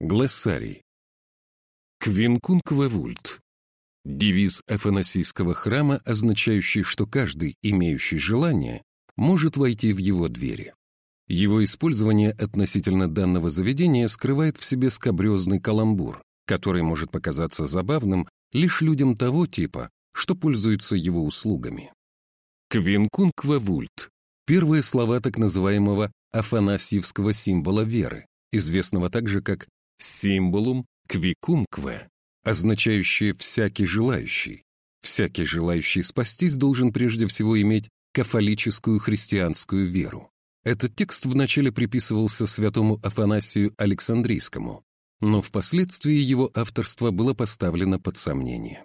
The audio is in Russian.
Глоссарий. Квинкункве вульт. Девиз Афанасийского храма, означающий, что каждый, имеющий желание, может войти в его двери. Его использование относительно данного заведения скрывает в себе скобрезный каламбур, который может показаться забавным лишь людям того типа, что пользуются его услугами. Квинкункве вульт – первые слова так называемого афанасьевского символа веры, известного также как символум квикумкве, означающее «всякий желающий». Всякий желающий спастись должен прежде всего иметь кафолическую христианскую веру. Этот текст вначале приписывался святому Афанасию Александрийскому, но впоследствии его авторство было поставлено под сомнение.